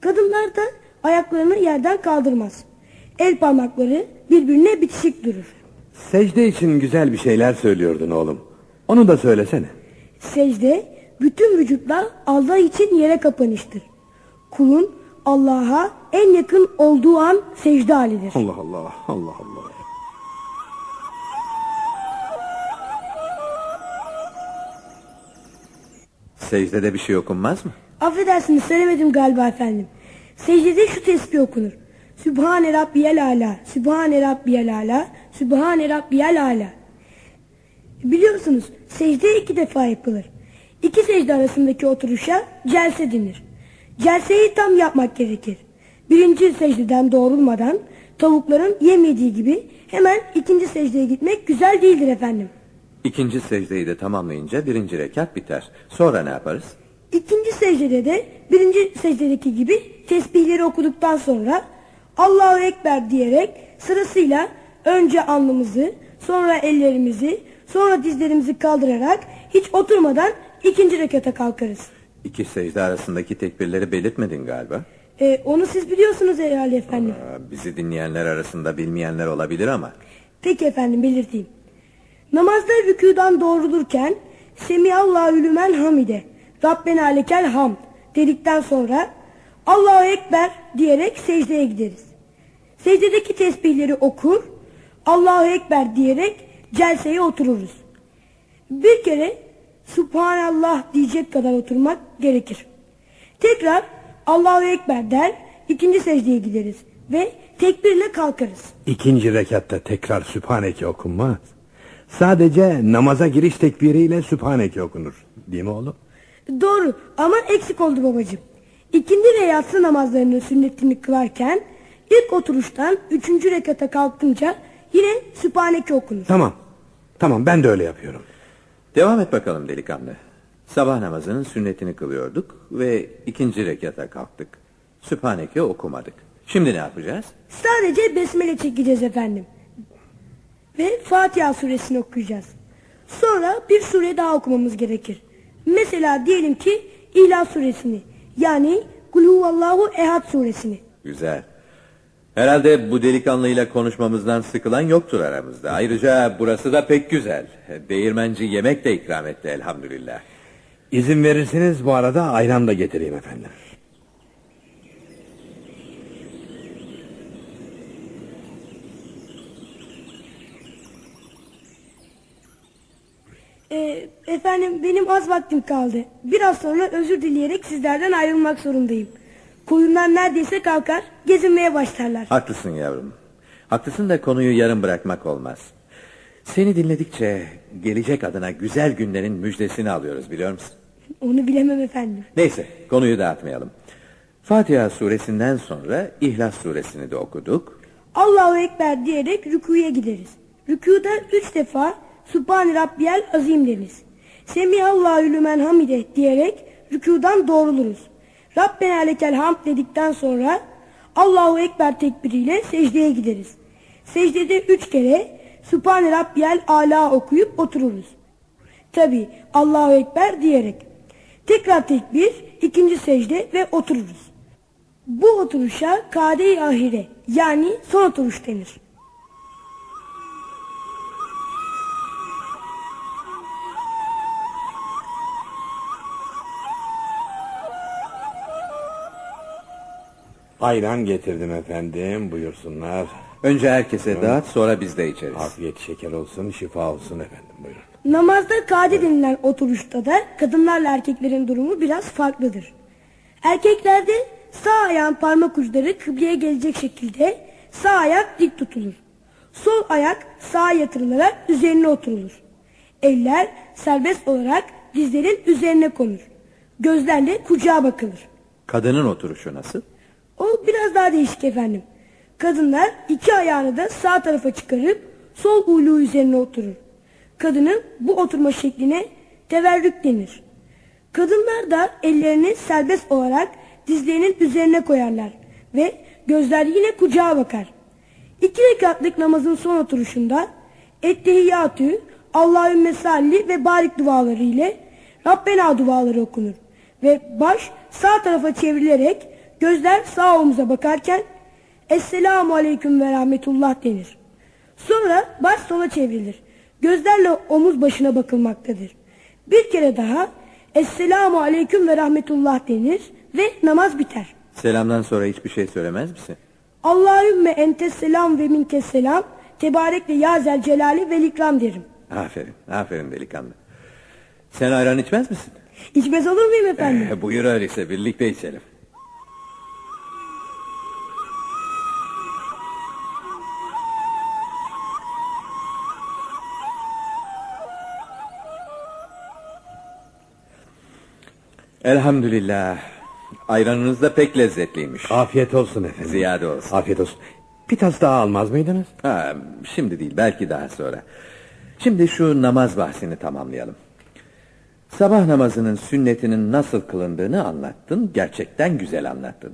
Kadınlar da ayaklarını yerden kaldırmaz. El parmakları birbirine bitişik durur. Secde için güzel bir şeyler söylüyordun oğlum. Onu da söylesene. Secde bütün vücutla Allah için yere kapanıştır. Kulun Allah'a en yakın olduğu an secde halidir. Allah Allah, Allah Allah. Secdede bir şey okunmaz mı? Affedersiniz söylemedim galiba efendim. Secdede şu tesbih okunur. Sübhane Rabbiyel Ala, Sübhane Rabbiyel Ala, Sübhane Rabbiyel Ala. Biliyorsunuz secde iki defa yapılır. İki secde arasındaki oturuşa celse denir. Celseyi tam yapmak gerekir. Birinci secdeden doğrulmadan tavukların yemediği gibi hemen ikinci secdeye gitmek güzel değildir efendim. İkinci secdeyi de tamamlayınca birinci rekat biter. Sonra ne yaparız? İkinci secdede de birinci secdedeki gibi tesbihleri okuduktan sonra Allahu Ekber diyerek sırasıyla önce alnımızı, sonra ellerimizi, sonra dizlerimizi kaldırarak hiç oturmadan ikinci rekata kalkarız. İki secde arasındaki tekbirleri belirtmedin galiba. Ee, onu siz biliyorsunuz herhalde efendim. Aa, Bizi dinleyenler arasında bilmeyenler olabilir ama. Peki efendim belirteyim. Namazda rükûdan doğrulurken Semiyallahu lümen hamide Rabbena lekel hamd dedikten sonra Allahu Ekber diyerek secdeye gideriz. Secdedeki tesbihleri okur, Allahu Ekber diyerek celseye otururuz. Bir kere Subhanallah diyecek kadar oturmak gerekir. Tekrar Allahu Ekber der, ikinci secdeye gideriz ve tekbirle kalkarız. İkinci rekatta tekrar Sübhaneke okunmaz. Sadece namaza giriş tekbiriyle Sübhaneke okunur. Değil mi oğlum? Doğru ama eksik oldu babacığım. İkindi ve yatsı namazlarının sünnetini kılarken ilk oturuştan üçüncü rekata kalkınca yine Sübhaneke okunur. Tamam. Tamam ben de öyle yapıyorum. Devam et bakalım delikanlı. Sabah namazının sünnetini kılıyorduk ve ikinci rekata kalktık. Sübhaneke okumadık. Şimdi ne yapacağız? Sadece besmele çekeceğiz efendim. Ve Fatiha suresini okuyacağız. Sonra bir sure daha okumamız gerekir. Mesela diyelim ki İhlas suresini yani Kul huvallahu ehad suresini. Güzel. Herhalde bu delikanlıyla konuşmamızdan sıkılan yoktur aramızda. Ayrıca burası da pek güzel. Değirmenci yemek de ikram etti elhamdülillah. İzin verirseniz bu arada ayran da getireyim efendim. Ee, efendim benim az vaktim kaldı. Biraz sonra özür dileyerek sizlerden ayrılmak zorundayım. Koyunlar neredeyse kalkar, gezinmeye başlarlar. Haklısın yavrum. Haklısın da konuyu yarım bırakmak olmaz. Seni dinledikçe gelecek adına güzel günlerin müjdesini alıyoruz biliyor musun? Onu bilemem efendim. Neyse konuyu dağıtmayalım. Fatiha suresinden sonra İhlas suresini de okuduk. Allahu Ekber diyerek rükuya gideriz. Rükuda üç defa Subhan Rabbiyel Azim deriz. Semihallahu lümen hamide diyerek rükudan doğruluruz. Rabbena lekel hamd dedikten sonra Allahu Ekber tekbiriyle secdeye gideriz. Secdede üç kere Subhan Rabbiyel Ala okuyup otururuz. Tabi Allahu Ekber diyerek. Tekrar tekbir, ikinci secde ve otururuz. Bu oturuşa kade-i ahire yani son oturuş denir. Ayran getirdim efendim. Buyursunlar. Önce herkese dağıt sonra biz de içeriz. Afiyet şeker olsun, şifa olsun efendim. Buyurun. Namazda kade denilen oturuşta da kadınlarla erkeklerin durumu biraz farklıdır. Erkeklerde sağ ayağın parmak uçları kıbleye gelecek şekilde sağ ayak dik tutulur. Sol ayak sağa yatırılarak üzerine oturulur. Eller serbest olarak dizlerin üzerine konur. Gözlerle kucağa bakılır. Kadının oturuşu nasıl? O biraz daha değişik efendim. Kadınlar iki ayağını da sağ tarafa çıkarıp sol uyluğu üzerine oturur. Kadının bu oturma şekline teverrük denir. Kadınlar da ellerini serbest olarak dizlerinin üzerine koyarlar ve gözler yine kucağa bakar. İki rekatlık namazın son oturuşunda Ettehiyyatü, Allahümme salli ve barik duaları ile Rabbena duaları okunur. Ve baş sağ tarafa çevrilerek gözler sağ omuza bakarken Esselamu Aleyküm ve Rahmetullah denir. Sonra baş sola çevrilir. Gözlerle omuz başına bakılmaktadır. Bir kere daha Esselamu Aleyküm ve Rahmetullah denir ve namaz biter. Selamdan sonra hiçbir şey söylemez misin? Allahümme entes selam ve minkes selam. Tebarek ve yazel celali ve ikram derim. Aferin, aferin delikanlı. Sen ayran içmez misin? İçmez olur muyum efendim? Ee, buyur öyleyse birlikte içelim. Elhamdülillah. Ayranınız da pek lezzetliymiş. Afiyet olsun efendim. Ziyade olsun. Afiyet olsun. Bir tas daha almaz mıydınız? Ha, şimdi değil belki daha sonra. Şimdi şu namaz bahsini tamamlayalım. Sabah namazının sünnetinin nasıl kılındığını anlattın. Gerçekten güzel anlattın.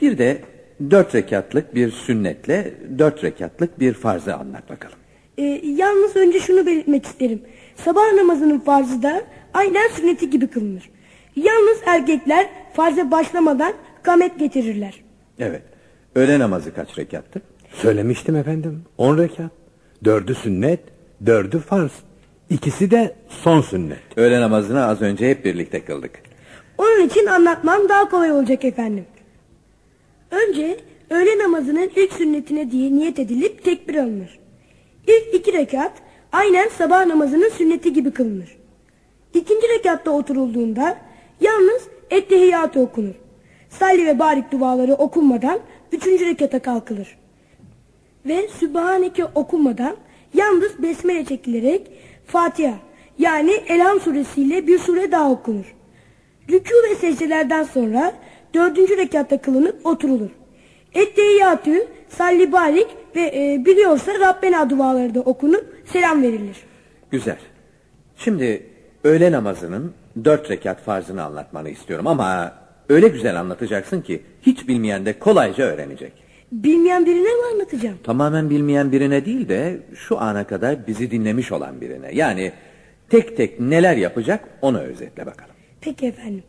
Bir de dört rekatlık bir sünnetle dört rekatlık bir farzı anlat bakalım. Ee, yalnız önce şunu belirtmek isterim. Sabah namazının farzı da aynen sünneti gibi kılınır. Yalnız erkekler farza başlamadan kamet getirirler. Evet. Öğle namazı kaç rekattı? Söylemiştim efendim. On rekat. Dördü sünnet, dördü farz. İkisi de son sünnet. Öğle namazını az önce hep birlikte kıldık. Onun için anlatmam daha kolay olacak efendim. Önce öğle namazının ilk sünnetine diye niyet edilip tekbir alınır. İlk iki rekat aynen sabah namazının sünneti gibi kılınır. İkinci rekatta oturulduğunda yalnız ettehiyyatı okunur. Salli ve barik duaları okunmadan üçüncü rekata kalkılır. Ve Sübhaneke okunmadan yalnız besmele çekilerek Fatiha yani Elham suresiyle bir sure daha okunur. Rükû ve secdelerden sonra dördüncü rekatta kılınıp oturulur. Ettehiyyatü, salli barik ve e, biliyorsa Rabbena duaları da okunup selam verilir. Güzel. Şimdi öğle namazının dört rekat farzını anlatmanı istiyorum ama öyle güzel anlatacaksın ki hiç bilmeyen de kolayca öğrenecek. Bilmeyen birine mi anlatacağım? Tamamen bilmeyen birine değil de şu ana kadar bizi dinlemiş olan birine. Yani tek tek neler yapacak onu özetle bakalım. Peki efendim.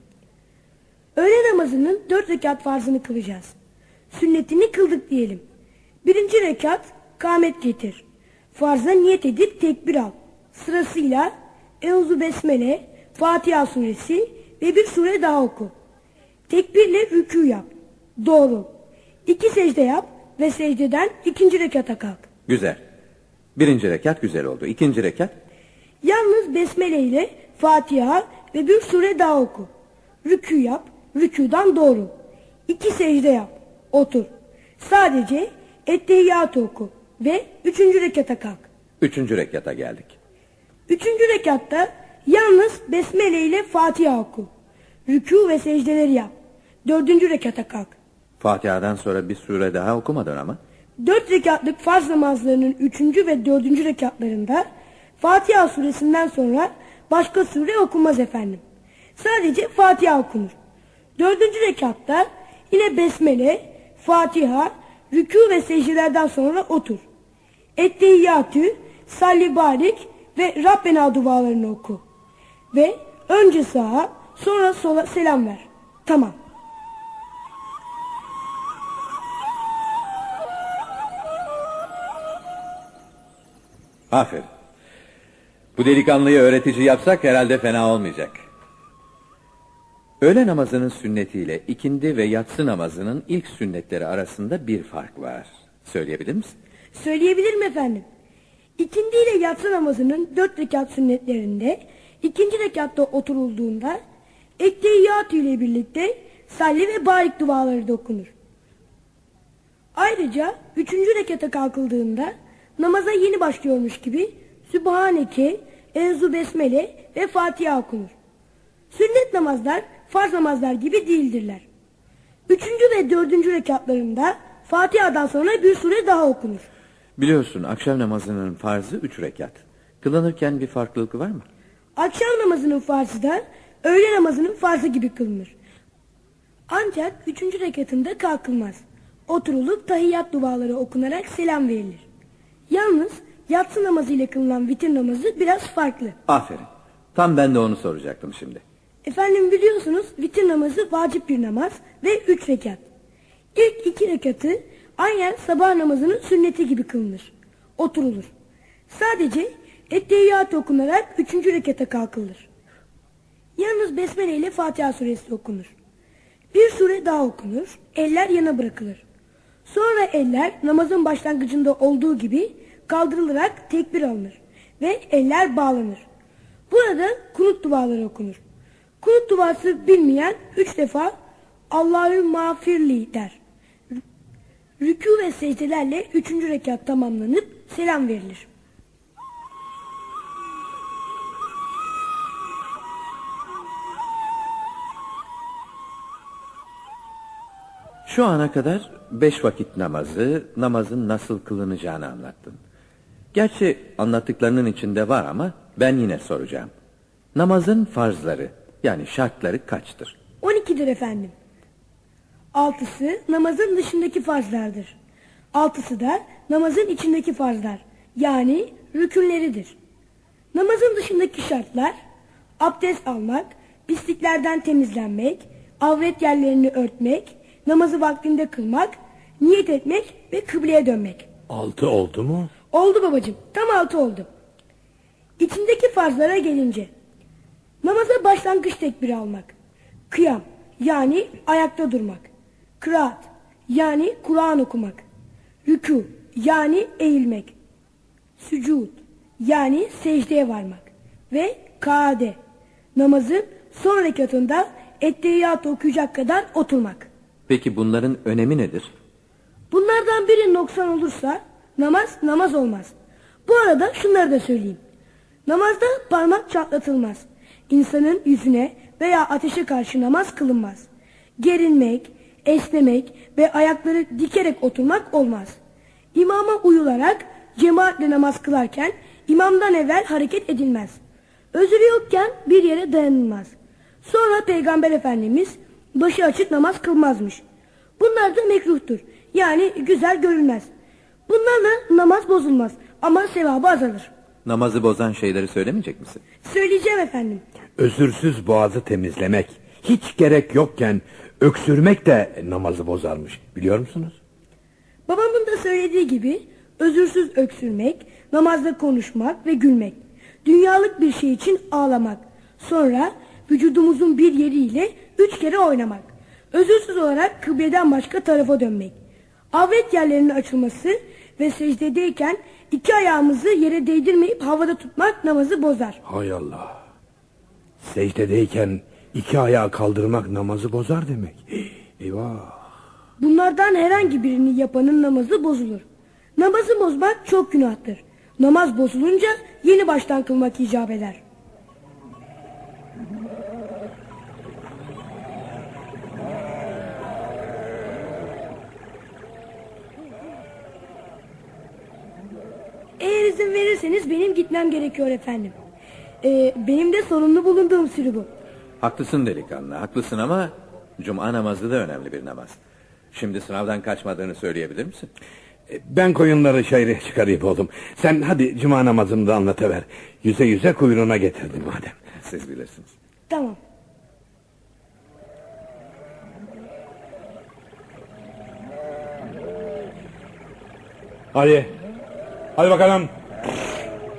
Öğle namazının dört rekat farzını kılacağız. Sünnetini kıldık diyelim. Birinci rekat kâmet getir. Farza niyet edip tekbir al. Sırasıyla Euzu Besmele, Fatiha suresi ve bir sure daha oku. Tekbirle rükû yap. Doğru. İki secde yap ve secdeden ikinci rekata kalk. Güzel. Birinci rekat güzel oldu. İkinci rekat Yalnız besmele ile Fatiha ve bir sure daha oku. Rükû yap, rükûdan doğru. İki secde yap, otur. Sadece ettehiyyatı oku ve üçüncü rekata kalk. üçüncü rekata geldik. Üçüncü rekatta yalnız besmele ile Fatiha oku. Rükû ve secdeleri yap. Dördüncü rekata kalk. Fatiha'dan sonra bir sure daha okumadın ama. Dört rekatlık farz namazlarının üçüncü ve dördüncü rekatlarında Fatiha suresinden sonra başka sure okunmaz efendim. Sadece Fatiha okunur. Dördüncü rekatta yine Besmele, Fatiha, rükû ve secdelerden sonra otur. Ettehiyyatü, salli barik ve Rabbena dualarını oku. Ve önce sağa sonra sola selam ver. Tamam. Aferin. Bu delikanlıyı öğretici yapsak herhalde fena olmayacak. Öğle namazının sünnetiyle ikindi ve yatsı namazının ilk sünnetleri arasında bir fark var. Söyleyebilir misin? Söyleyebilirim efendim. İkindi ile yatsı namazının dört rekat sünnetlerinde ikinci rekatta oturulduğunda ekteyyat ile birlikte salli ve barik duaları da okunur. Ayrıca üçüncü rekata kalkıldığında namaza yeni başlıyormuş gibi Sübhaneke, Enzu Besmele ve Fatiha okunur. Sünnet namazlar farz namazlar gibi değildirler. Üçüncü ve dördüncü rekatlarında Fatiha'dan sonra bir sure daha okunur. Biliyorsun akşam namazının farzı üç rekat. Kılanırken bir farklılık var mı? Akşam namazının farzı da öğle namazının farzı gibi kılınır. Ancak üçüncü rekatında kalkılmaz. Oturulup tahiyyat duaları okunarak selam verilir. Yalnız yatsı namazı ile kılınan vitir namazı biraz farklı. Aferin. Tam ben de onu soracaktım şimdi. Efendim biliyorsunuz vitir namazı vacip bir namaz ve üç rekat. İlk iki rekatı aynen sabah namazının sünneti gibi kılınır. Oturulur. Sadece etteyyat okunarak üçüncü rekata kalkılır. Yalnız Besmele ile Fatiha suresi okunur. Bir sure daha okunur, eller yana bırakılır. Sonra eller namazın başlangıcında olduğu gibi kaldırılarak tekbir alınır ve eller bağlanır. Burada kunut duaları okunur. Kunut duası bilmeyen üç defa Allahü mağfirli der. Rükû ve secdelerle üçüncü rekat tamamlanıp selam verilir. Şu ana kadar beş vakit namazı, namazın nasıl kılınacağını anlattın. Gerçi anlattıklarının içinde var ama ben yine soracağım. Namazın farzları yani şartları kaçtır? 12'dir efendim. Altısı namazın dışındaki farzlardır. Altısı da namazın içindeki farzlar. Yani rükünleridir. Namazın dışındaki şartlar abdest almak, pisliklerden temizlenmek, avret yerlerini örtmek, namazı vaktinde kılmak, niyet etmek ve kıbleye dönmek. Altı oldu mu? Oldu babacığım. Tam altı oldu. İçindeki farzlara gelince. Namaza başlangıç tekbiri almak. Kıyam yani ayakta durmak. Kıraat yani Kur'an okumak. Rükû yani eğilmek. Sücud yani secdeye varmak. Ve kade namazın son rekatında etteyyat okuyacak kadar oturmak. Peki bunların önemi nedir? Bunlardan biri noksan olursa namaz namaz olmaz. Bu arada şunları da söyleyeyim. Namazda parmak çatlatılmaz. İnsanın yüzüne veya ateşe karşı namaz kılınmaz. Gerilmek, esnemek ve ayakları dikerek oturmak olmaz. İmama uyularak cemaatle namaz kılarken imamdan evvel hareket edilmez. Özürü yokken bir yere dayanılmaz. Sonra Peygamber Efendimiz başı açık namaz kılmazmış. Bunlar da mekruhtur. Yani güzel görülmez. Bunlarla namaz bozulmaz ama sevabı azalır. Namazı bozan şeyleri söylemeyecek misin? Söyleyeceğim efendim. Özürsüz boğazı temizlemek, hiç gerek yokken öksürmek de namazı bozarmış. Biliyor musunuz? Babamın da söylediği gibi özürsüz öksürmek, namazda konuşmak ve gülmek. Dünyalık bir şey için ağlamak. Sonra vücudumuzun bir yeriyle üç kere oynamak. Özürsüz olarak kıbleden başka tarafa dönmek. Avret yerlerinin açılması ve secdedeyken iki ayağımızı yere değdirmeyip havada tutmak namazı bozar. Hay Allah. Secdedeyken iki ayağı kaldırmak namazı bozar demek. Eyvah. Bunlardan herhangi birini yapanın namazı bozulur. Namazı bozmak çok günahtır. Namaz bozulunca yeni baştan kılmak icap eder. Eğer izin verirseniz benim gitmem gerekiyor efendim. Ee, benim de sorumlu bulunduğum sürü bu. Haklısın delikanlı, haklısın ama cuma namazı da önemli bir namaz. Şimdi sınavdan kaçmadığını söyleyebilir misin? E, Ben koyunları şehre çıkarayım oğlum. Sen hadi cuma namazını da anlatıver. Yüze yüze kuyruğuna getirdim madem. Siz bilirsiniz. Tamam. Hadi. Hadi bakalım.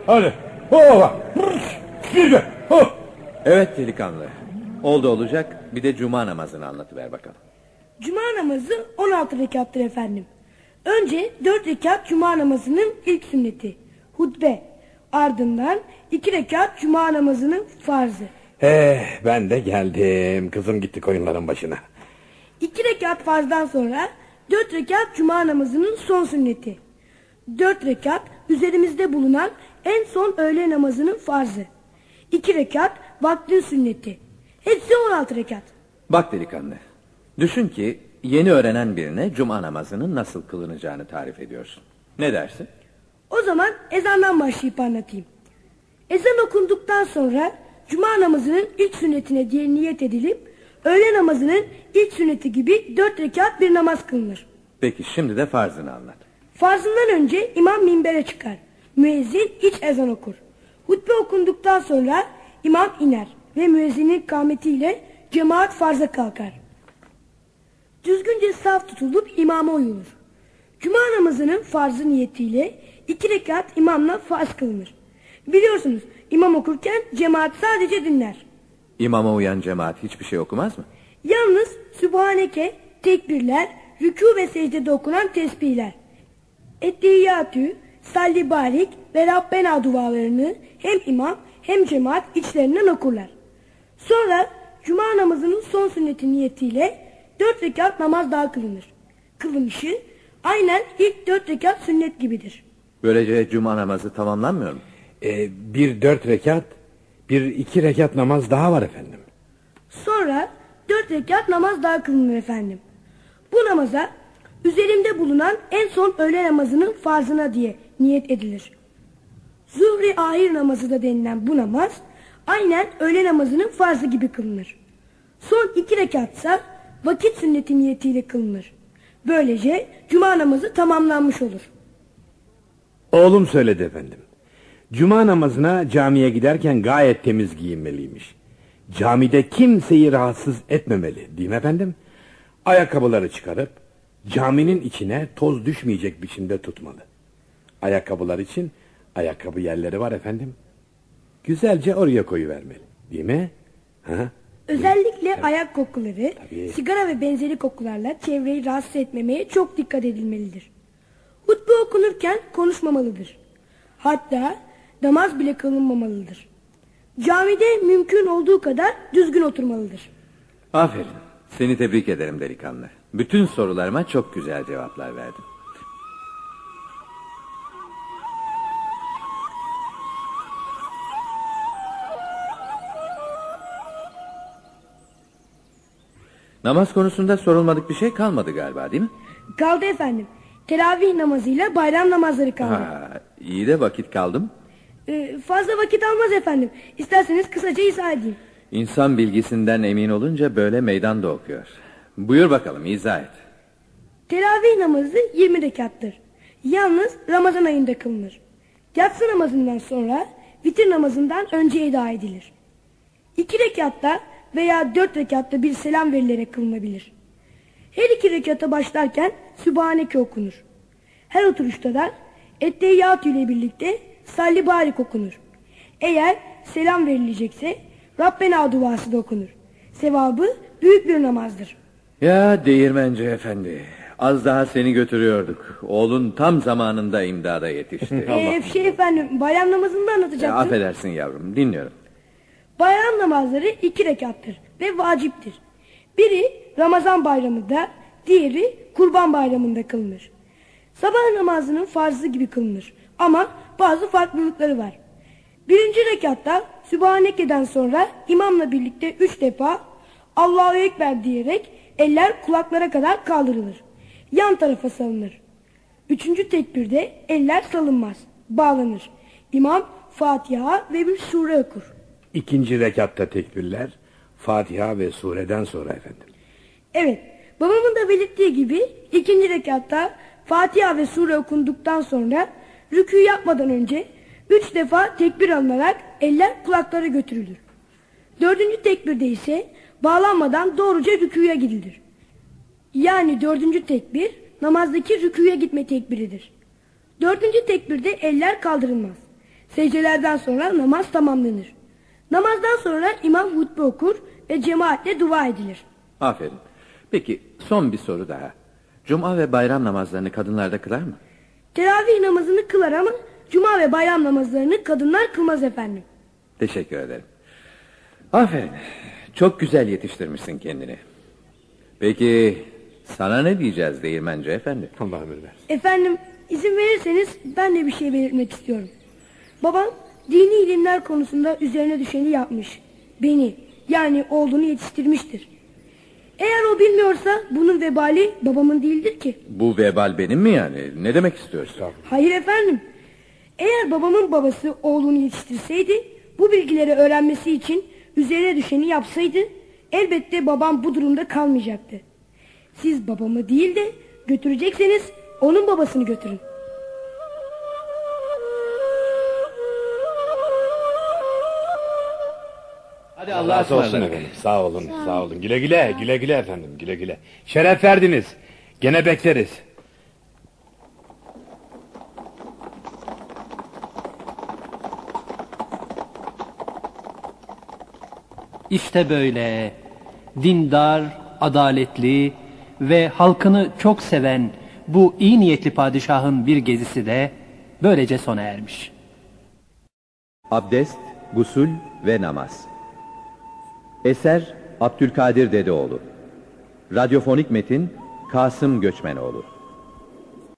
Hadi. Hova. Bir de. Ho. Evet delikanlı. Oldu olacak. Bir de cuma namazını anlatıver bakalım. Cuma namazı 16 rekattır efendim. Önce 4 rekat cuma namazının ilk sünneti. Hutbe. Ardından 2 rekat cuma namazının farzı. Eh ben de geldim. Kızım gitti koyunların başına. 2 rekat farzdan sonra 4 rekat cuma namazının son sünneti. 4 rekat üzerimizde bulunan en son öğle namazının farzı. 2 rekat vaktin sünneti. Hepsi 16 rekat. Bak delikanlı. Düşün ki yeni öğrenen birine cuma namazının nasıl kılınacağını tarif ediyorsun. Ne dersin? O zaman ezandan başlayıp anlatayım. Ezan okunduktan sonra cuma namazının ilk sünnetine diye niyet edilip öğle namazının ilk sünneti gibi dört rekat bir namaz kılınır. Peki şimdi de farzını anlat. Farzından önce imam minbere çıkar. Müezzin iç ezan okur. Hutbe okunduktan sonra imam iner ve müezzinin kâmetiyle cemaat farza kalkar. Düzgünce saf tutulup imama uyulur. Cuma namazının farzı niyetiyle iki rekat imamla farz kılınır. Biliyorsunuz imam okurken cemaat sadece dinler. İmama uyan cemaat hiçbir şey okumaz mı? Yalnız Sübhaneke, tekbirler, rükû ve secdede okunan tesbihler. Ettehiyyatü, salli barik ve Rabbena dualarını hem imam hem cemaat içlerinden okurlar. Sonra cuma namazının son sünneti niyetiyle dört rekat namaz daha kılınır. Kılınışı aynen ilk dört rekat sünnet gibidir. Böylece cuma namazı tamamlanmıyor mu? Eh, bir dört rekat, bir iki rekat namaz daha var efendim. Sonra dört rekat namaz daha kılınır efendim. Bu namaza üzerimde bulunan en son öğle namazının farzına diye niyet edilir. Zuhri ahir namazı da denilen bu namaz aynen öğle namazının farzı gibi kılınır. Son iki rekatsa vakit sünneti niyetiyle kılınır. Böylece cuma namazı tamamlanmış olur. Oğlum söyledi efendim. Cuma namazına camiye giderken gayet temiz giyinmeliymiş. Camide kimseyi rahatsız etmemeli değil mi efendim? Ayakkabıları çıkarıp caminin içine toz düşmeyecek biçimde tutmalı. Ayakkabılar için ayakkabı yerleri var efendim. Güzelce oraya koyuvermeli değil mi? Ha? Özellikle ayak kokuları, Tabii. sigara ve benzeri kokularla çevreyi rahatsız etmemeye çok dikkat edilmelidir. Hutbe okunurken konuşmamalıdır. Hatta namaz bile kılınmamalıdır. Camide mümkün olduğu kadar düzgün oturmalıdır. Aferin. Seni tebrik ederim delikanlı. Bütün sorularıma çok güzel cevaplar verdin. Namaz konusunda sorulmadık bir şey kalmadı galiba değil mi? Kaldı efendim. Teravih namazıyla bayram namazları kaldı. Ha, iyi de vakit kaldım. Ee, fazla vakit almaz efendim. İsterseniz kısaca izah edeyim. İnsan bilgisinden emin olunca böyle meydanda okuyor. Buyur bakalım izah et. Teravih namazı 20 rekattır. Yalnız Ramazan ayında kılınır. Yatsı namazından sonra vitir namazından önce eda edilir. İki rekatta veya dört rekatta bir selam verilerek kılınabilir. Her iki rekata başlarken Sübhaneke okunur. Her oturuşta da Etteyyatü ile birlikte Salli Barik okunur. Eğer selam verilecekse Rabbena duası da okunur. Sevabı büyük bir namazdır. Ya değirmenci efendi. Az daha seni götürüyorduk. Oğlun tam zamanında imdada yetişti. Ee, şey efendim bayram namazını da Ya, anlatacaktım. affedersin yavrum dinliyorum. Bayram namazları iki rekattır ve vaciptir. Biri Ramazan bayramında, diğeri Kurban bayramında kılınır. Sabah namazının farzı gibi kılınır ama bazı farklılıkları var. Birinci rekatta Sübhaneke'den sonra imamla birlikte üç defa Allahu Ekber diyerek eller kulaklara kadar kaldırılır. Yan tarafa salınır. Üçüncü tekbirde eller salınmaz, bağlanır. İmam Fatiha ve bir sure okur. İkinci rekatta tekbirler Fatiha ve sureden sonra efendim. Evet, babamın da belirttiği gibi ikinci rekatta Fatiha ve sure okunduktan sonra rükû yapmadan önce üç defa tekbir alınarak eller kulaklara götürülür. Dördüncü tekbirde ise bağlanmadan doğruca rükûya gidilir. Yani dördüncü tekbir namazdaki rükûya gitme tekbiridir. Dördüncü tekbirde eller kaldırılmaz. Secdelerden sonra namaz tamamlanır. Namazdan sonra imam hutbe okur ve cemaatle dua edilir. Aferin. Peki son bir soru daha. Cuma ve bayram namazlarını kadınlar da kılar mı? Teravih namazını kılar ama cuma ve bayram namazlarını kadınlar kılmaz efendim. Teşekkür ederim. Aferin. Çok güzel yetiştirmişsin kendini. Peki sana ne diyeceğiz değirmenci efendi? Allah ömür versin. Efendim izin verirseniz ben de bir şey belirtmek istiyorum. Babam dini ilimler konusunda üzerine düşeni yapmış. Beni yani oğlunu yetiştirmiştir. Eğer o bilmiyorsa bunun vebali babamın değildir ki. Bu vebal benim mi yani? Ne demek istiyorsun? Hayır efendim. Eğer babamın babası oğlunu yetiştirseydi, bu bilgileri öğrenmesi için üzerine düşeni yapsaydı, elbette babam bu durumda kalmayacaktı. Siz babamı değil de götürecekseniz onun babasını götürün. Hadi Allah razı olsun efendim. Sağ olun, sağ olun. Güle güle, güle güle efendim, güle güle. Şeref verdiniz. Gene bekleriz. İşte böyle dindar, adaletli ve halkını çok seven bu iyi niyetli padişahın bir gezisi de böylece sona ermiş. Abdest, gusül ve namaz. Eser Abdülkadir Dedeoğlu. Radyofonik metin Kasım Göçmenoğlu.